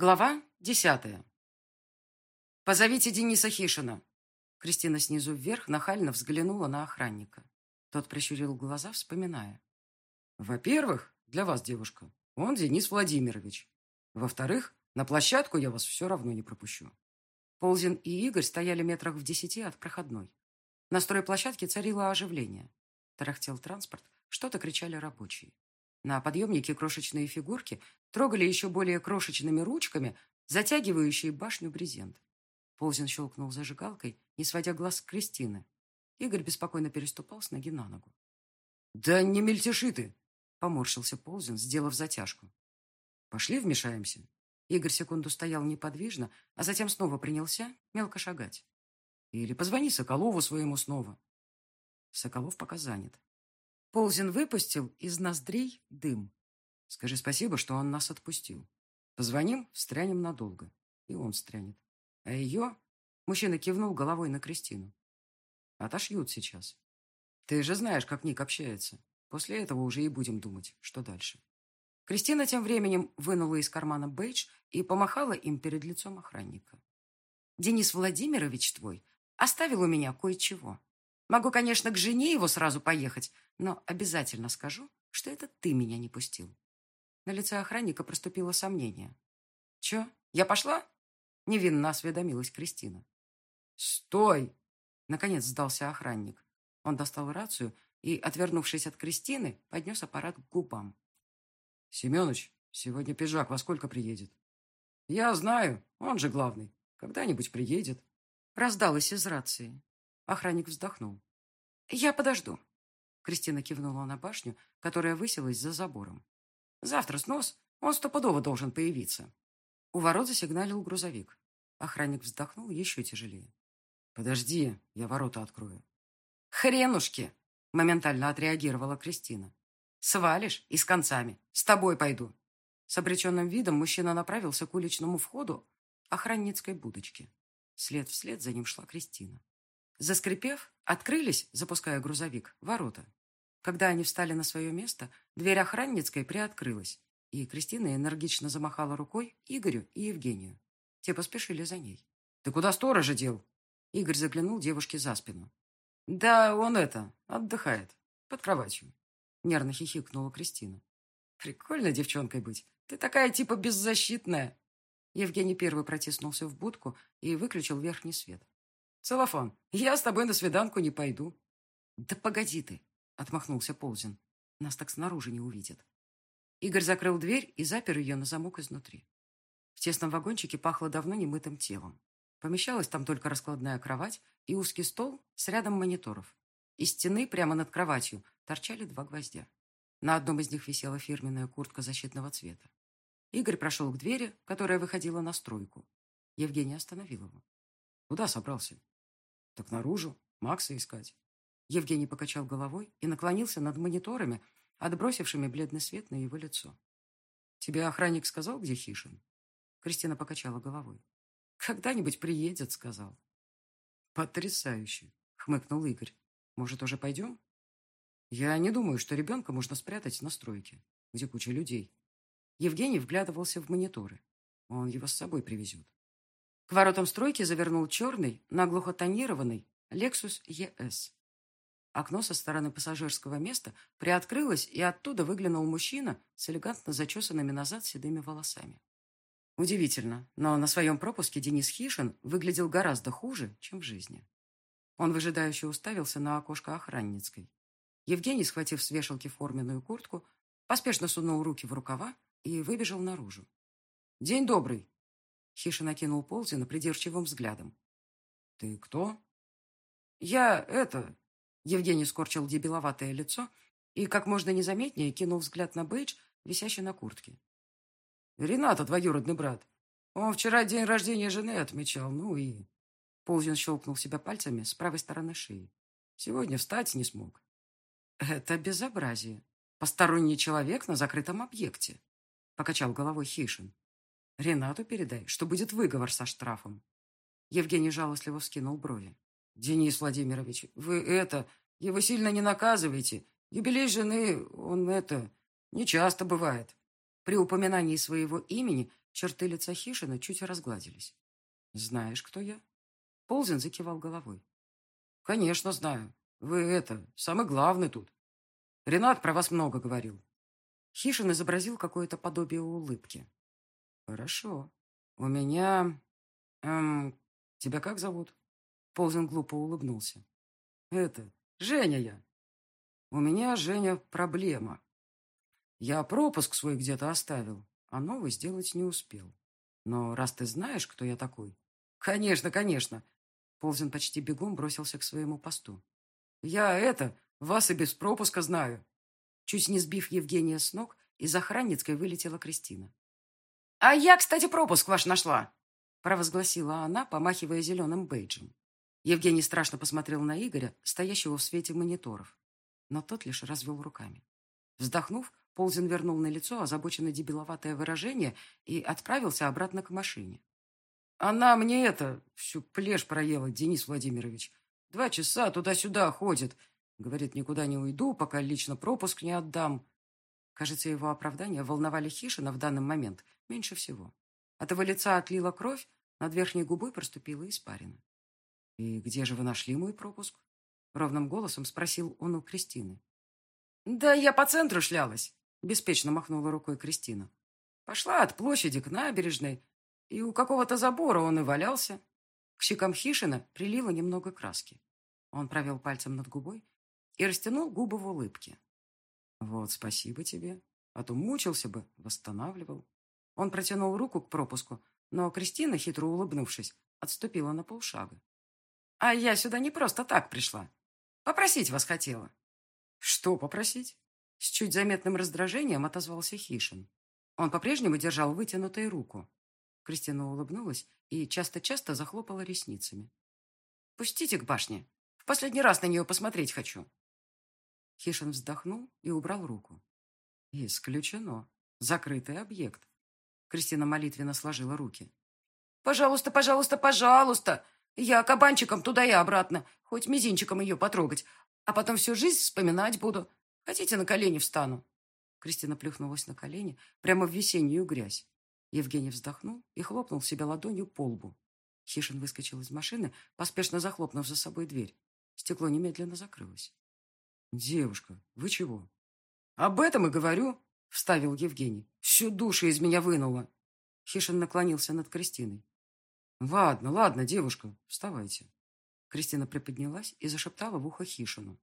Глава десятая. «Позовите Дениса Хишина». Кристина снизу вверх нахально взглянула на охранника. Тот прищурил глаза, вспоминая. «Во-первых, для вас, девушка, он Денис Владимирович. Во-вторых, на площадку я вас все равно не пропущу». Ползин и Игорь стояли метрах в десяти от проходной. На стройплощадке царило оживление. Тарахтел транспорт, что-то кричали рабочие. На подъемнике крошечные фигурки трогали еще более крошечными ручками, затягивающие башню брезент. Ползин щелкнул зажигалкой, не сводя глаз с Кристины. Игорь беспокойно переступал с ноги на ногу. «Да не мельтеши ты!» — поморщился Ползин, сделав затяжку. «Пошли вмешаемся». Игорь секунду стоял неподвижно, а затем снова принялся мелко шагать. «Или позвони Соколову своему снова». Соколов пока занят. Ползин выпустил из ноздрей дым. Скажи спасибо, что он нас отпустил. Позвоним, встрянем надолго. И он встрянет. А ее... Мужчина кивнул головой на Кристину. Отошьют сейчас. Ты же знаешь, как Ник общается. После этого уже и будем думать, что дальше. Кристина тем временем вынула из кармана бейдж и помахала им перед лицом охранника. «Денис Владимирович твой оставил у меня кое-чего. Могу, конечно, к жене его сразу поехать, но обязательно скажу, что это ты меня не пустил. На лице охранника проступило сомнение. «Че, я пошла?» Невинно осведомилась Кристина. «Стой!» Наконец сдался охранник. Он достал рацию и, отвернувшись от Кристины, поднес аппарат к губам. «Семеныч, сегодня пиджак во сколько приедет?» «Я знаю, он же главный. Когда-нибудь приедет». Раздалось из рации. Охранник вздохнул. «Я подожду». Кристина кивнула на башню, которая высилась за забором. «Завтра снос, он стопудово должен появиться». У ворот засигналил грузовик. Охранник вздохнул еще тяжелее. «Подожди, я ворота открою». «Хренушки!» — моментально отреагировала Кристина. «Свалишь и с концами. С тобой пойду». С обреченным видом мужчина направился к уличному входу охранницкой будочки. След вслед за ним шла Кристина. Заскрипев, открылись, запуская грузовик, ворота. Когда они встали на свое место, дверь охранницкой приоткрылась, и Кристина энергично замахала рукой Игорю и Евгению. Те поспешили за ней. «Ты куда сторожа дел?» Игорь заглянул девушке за спину. «Да он это, отдыхает, под кроватью», — нервно хихикнула Кристина. «Прикольно девчонкой быть. Ты такая типа беззащитная». Евгений первый протиснулся в будку и выключил верхний свет. «Целлофан, я с тобой на свиданку не пойду». «Да погоди ты», Отмахнулся Ползин. Нас так снаружи не увидят. Игорь закрыл дверь и запер ее на замок изнутри. В тесном вагончике пахло давно немытым телом. Помещалась там только раскладная кровать и узкий стол с рядом мониторов. Из стены прямо над кроватью торчали два гвоздя. На одном из них висела фирменная куртка защитного цвета. Игорь прошел к двери, которая выходила на стройку. Евгений остановил его. «Куда собрался?» «Так наружу. Макса искать». Евгений покачал головой и наклонился над мониторами, отбросившими бледный свет на его лицо. «Тебе охранник сказал, где Хишин?» Кристина покачала головой. «Когда-нибудь приедет», — сказал. «Потрясающе!» — хмыкнул Игорь. «Может, уже пойдем?» «Я не думаю, что ребенка можно спрятать на стройке, где куча людей». Евгений вглядывался в мониторы. Он его с собой привезет. К воротам стройки завернул черный, наглухо тонированный Lexus ES. Окно со стороны пассажирского места приоткрылось, и оттуда выглянул мужчина с элегантно зачесанными назад седыми волосами. Удивительно, но на своем пропуске Денис Хишин выглядел гораздо хуже, чем в жизни. Он выжидающе уставился на окошко охранницкой. Евгений, схватив с вешалки форменную куртку, поспешно сунул руки в рукава и выбежал наружу. «День добрый!» Хишин окинул Ползина придирчивым взглядом. «Ты кто?» «Я это... Евгений скорчил дебиловатое лицо и как можно незаметнее кинул взгляд на бейдж, висящий на куртке. «Рената, двоюродный брат. Он вчера день рождения жены отмечал, ну и...» Ползин щелкнул себя пальцами с правой стороны шеи. «Сегодня встать не смог». «Это безобразие. Посторонний человек на закрытом объекте», — покачал головой Хишин. «Ренату передай, что будет выговор со штрафом». Евгений жалостливо вскинул брови. «Денис Владимирович, вы это... Его сильно не наказывайте. Юбилей жены, он это... Не часто бывает». При упоминании своего имени черты лица Хишина чуть разгладились. «Знаешь, кто я?» Ползин закивал головой. «Конечно знаю. Вы это, самый главный тут. Ренат про вас много говорил». Хишин изобразил какое-то подобие улыбки. «Хорошо. У меня... Эм, тебя как зовут?» Ползин глупо улыбнулся. «Это, Женя я. У меня, Женя, проблема. Я пропуск свой где-то оставил, а новый сделать не успел. Но раз ты знаешь, кто я такой... Конечно, конечно. Ползин почти бегом бросился к своему посту. Я это, вас и без пропуска знаю. Чуть не сбив Евгения с ног, из охранницкой вылетела Кристина. «А я, кстати, пропуск ваш нашла!» провозгласила она, помахивая зеленым бейджем. Евгений страшно посмотрел на Игоря, стоящего в свете мониторов. Но тот лишь развел руками. Вздохнув, Ползин вернул на лицо озабоченно дебиловатое выражение и отправился обратно к машине. «Она мне это, всю плешь проела, Денис Владимирович. Два часа туда-сюда ходит. Говорит, никуда не уйду, пока лично пропуск не отдам». Кажется, его оправдания волновали Хишина в данный момент меньше всего. От его лица отлила кровь, над верхней губой проступила испарина. «И где же вы нашли мой пропуск?» Ровным голосом спросил он у Кристины. «Да я по центру шлялась», — беспечно махнула рукой Кристина. «Пошла от площади к набережной, и у какого-то забора он и валялся». К щекам Хишина прилило немного краски. Он провел пальцем над губой и растянул губы в улыбке. «Вот спасибо тебе, а то мучился бы, восстанавливал». Он протянул руку к пропуску, но Кристина, хитро улыбнувшись, отступила на полшага. «А я сюда не просто так пришла. Попросить вас хотела». «Что попросить?» С чуть заметным раздражением отозвался Хишин. Он по-прежнему держал вытянутую руку. Кристина улыбнулась и часто-часто захлопала ресницами. «Пустите к башне. В последний раз на нее посмотреть хочу». Хишин вздохнул и убрал руку. «Исключено. Закрытый объект». Кристина молитвенно сложила руки. «Пожалуйста, пожалуйста, пожалуйста! Я кабанчиком туда и обратно, хоть мизинчиком ее потрогать, а потом всю жизнь вспоминать буду. Хотите, на колени встану?» Кристина плюхнулась на колени, прямо в весеннюю грязь. Евгений вздохнул и хлопнул себя ладонью по лбу. Хишин выскочил из машины, поспешно захлопнув за собой дверь. Стекло немедленно закрылось. «Девушка, вы чего?» «Об этом и говорю», — вставил Евгений. «Всю душу из меня вынуло». Хишин наклонился над Кристиной. «Ладно, ладно, девушка, вставайте». Кристина приподнялась и зашептала в ухо Хишину.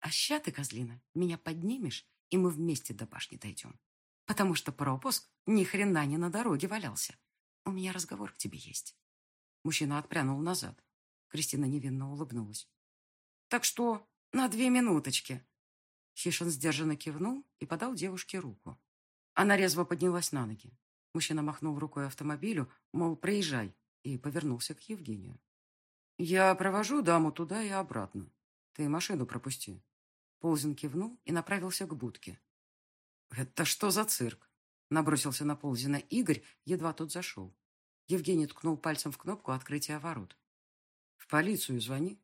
«А ща ты, козлина, меня поднимешь, и мы вместе до башни дойдем. Потому что пропуск ни хрена не на дороге валялся. У меня разговор к тебе есть». Мужчина отпрянул назад. Кристина невинно улыбнулась. «Так что, на две минуточки». Хишин сдержанно кивнул и подал девушке руку. Она резво поднялась на ноги. Мужчина махнул рукой автомобилю, мол, проезжай, и повернулся к Евгению. «Я провожу даму туда и обратно. Ты машину пропусти». Ползин кивнул и направился к будке. «Это что за цирк?» Набросился на Ползина Игорь, едва тот зашел. Евгений ткнул пальцем в кнопку открытия ворот. «В полицию звони».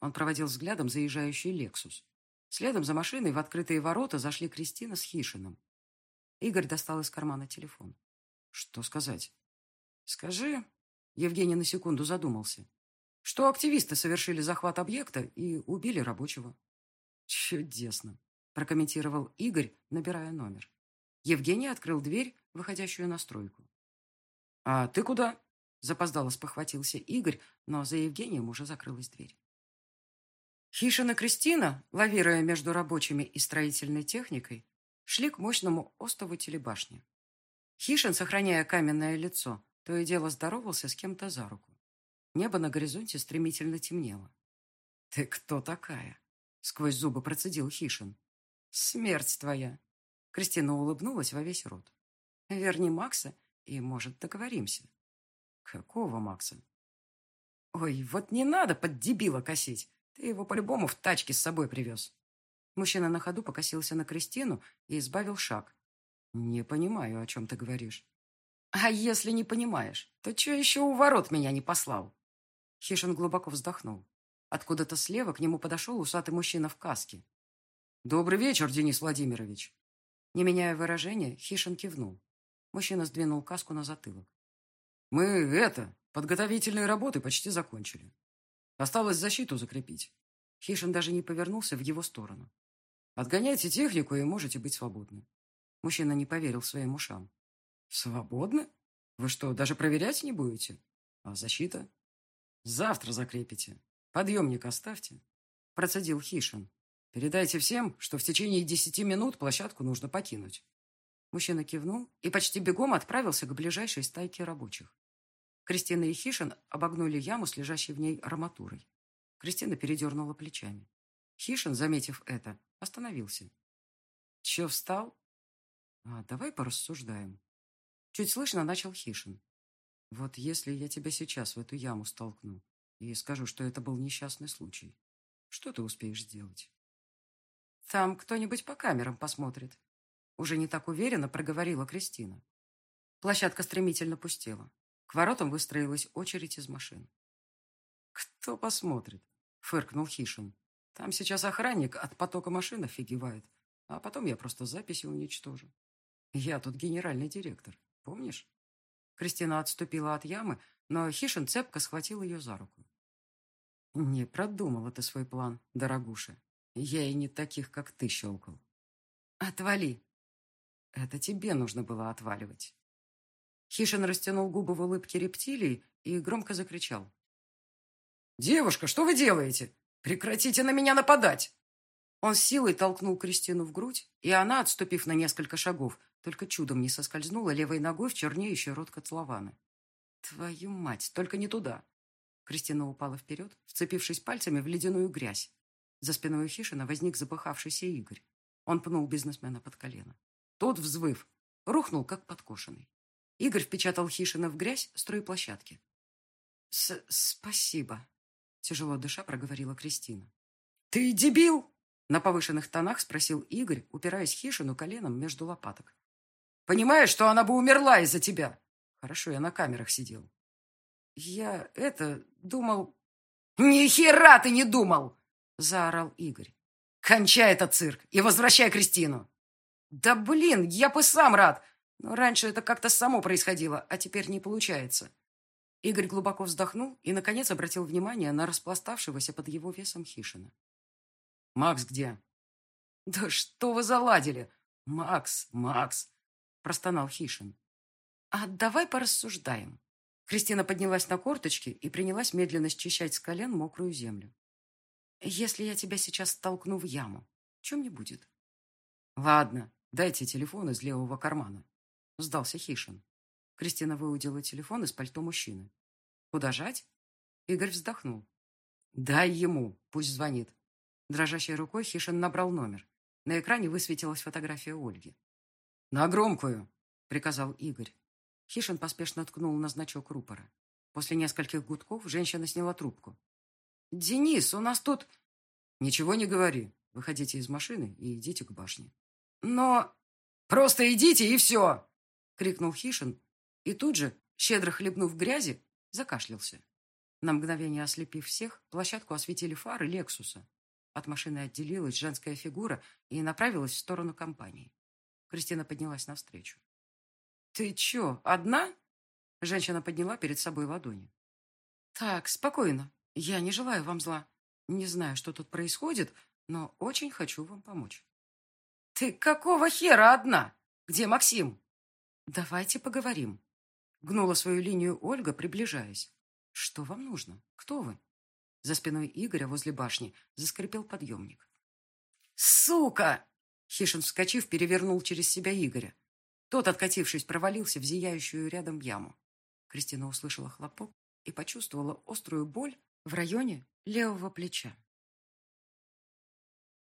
Он проводил взглядом заезжающий «Лексус». Следом за машиной в открытые ворота зашли Кристина с Хишином. Игорь достал из кармана телефон. «Что сказать?» «Скажи, Евгений на секунду задумался. Что активисты совершили захват объекта и убили рабочего. Чудесно, прокомментировал Игорь, набирая номер. Евгений открыл дверь, выходящую на стройку. «А ты куда?» Запоздало спохватился Игорь, но за Евгением уже закрылась дверь. Хишина Кристина, лавируя между рабочими и строительной техникой, шли к мощному остову телебашни. Хишин, сохраняя каменное лицо, то и дело здоровался с кем-то за руку. Небо на горизонте стремительно темнело. «Ты кто такая?» — сквозь зубы процедил Хишин. «Смерть твоя!» Кристина улыбнулась во весь рот. «Верни Макса, и, может, договоримся». «Какого Макса?» «Ой, вот не надо под дебила косить. Ты его по-любому в тачке с собой привез». Мужчина на ходу покосился на Кристину и избавил шаг. «Не понимаю, о чем ты говоришь». «А если не понимаешь, то что еще у ворот меня не послал?» Хишин глубоко вздохнул. Откуда-то слева к нему подошел усатый мужчина в каске. «Добрый вечер, Денис Владимирович!» Не меняя выражения, Хишин кивнул. Мужчина сдвинул каску на затылок. «Мы это, подготовительные работы почти закончили. Осталось защиту закрепить». Хишин даже не повернулся в его сторону. «Отгоняйте технику и можете быть свободны». Мужчина не поверил своим ушам. «Свободны? Вы что, даже проверять не будете? А защита?» «Завтра закрепите. Подъемник оставьте», — процедил Хишин. «Передайте всем, что в течение десяти минут площадку нужно покинуть». Мужчина кивнул и почти бегом отправился к ближайшей стайке рабочих. Кристина и Хишин обогнули яму с лежащей в ней арматурой. Кристина передернула плечами. Хишин, заметив это, остановился. «Че встал?» «А давай порассуждаем». Чуть слышно начал Хишин. «Вот если я тебя сейчас в эту яму столкну и скажу, что это был несчастный случай, что ты успеешь сделать?» «Там кто-нибудь по камерам посмотрит», уже не так уверенно проговорила Кристина. Площадка стремительно пустела. К воротам выстроилась очередь из машин. «Кто посмотрит?» — фыркнул Хишин. «Там сейчас охранник от потока машин офигевает, а потом я просто записи уничтожу. Я тут генеральный директор, помнишь?» Кристина отступила от ямы, но Хишин цепко схватил ее за руку. «Не продумала ты свой план, дорогуша. Я и не таких, как ты, щелкал». «Отвали!» Это тебе нужно было отваливать. Хишин растянул губы в улыбке рептилии и громко закричал. «Девушка, что вы делаете? Прекратите на меня нападать!» Он с силой толкнул Кристину в грудь, и она, отступив на несколько шагов, только чудом не соскользнула левой ногой в чернеющий рот котлована. «Твою мать, только не туда!» Кристина упала вперед, вцепившись пальцами в ледяную грязь. За спиной Хишина возник запыхавшийся Игорь. Он пнул бизнесмена под колено. Тот, взвыв, рухнул, как подкошенный. Игорь впечатал Хишина в грязь стройплощадки. С «Спасибо», — тяжело дыша проговорила Кристина. «Ты дебил?» — на повышенных тонах спросил Игорь, упираясь Хишину коленом между лопаток. «Понимаешь, что она бы умерла из-за тебя?» «Хорошо, я на камерах сидел». «Я это... думал...» «Ни хера ты не думал!» — заорал Игорь. «Кончай этот цирк и возвращай Кристину!» «Да блин, я бы сам рад! Но раньше это как-то само происходило, а теперь не получается». Игорь глубоко вздохнул и, наконец, обратил внимание на распластавшегося под его весом Хишина. «Макс где?» «Да что вы заладили? Макс, Макс!» – простонал Хишин. «А давай порассуждаем». Кристина поднялась на корточки и принялась медленно счищать с колен мокрую землю. «Если я тебя сейчас столкну в яму, чем не будет?» «Ладно, «Дайте телефон из левого кармана», — сдался Хишин. Кристина выудила телефон из пальто мужчины. «Куда жать?» Игорь вздохнул. «Дай ему, пусть звонит». Дрожащей рукой Хишин набрал номер. На экране высветилась фотография Ольги. «На громкую!» — приказал Игорь. Хишин поспешно ткнул на значок рупора. После нескольких гудков женщина сняла трубку. «Денис, у нас тут...» «Ничего не говори. Выходите из машины и идите к башне». «Но...» «Просто идите, и все!» — крикнул Хишин. И тут же, щедро хлебнув грязи, закашлялся. На мгновение ослепив всех, площадку осветили фары Лексуса. От машины отделилась женская фигура и направилась в сторону компании. Кристина поднялась навстречу. «Ты че, одна?» Женщина подняла перед собой ладони. «Так, спокойно. Я не желаю вам зла. Не знаю, что тут происходит, но очень хочу вам помочь». «Ты какого хера одна? Где Максим?» «Давайте поговорим», — гнула свою линию Ольга, приближаясь. «Что вам нужно? Кто вы?» За спиной Игоря возле башни заскрипел подъемник. «Сука!» Хишин, вскочив, перевернул через себя Игоря. Тот, откатившись, провалился в зияющую рядом яму. Кристина услышала хлопок и почувствовала острую боль в районе левого плеча.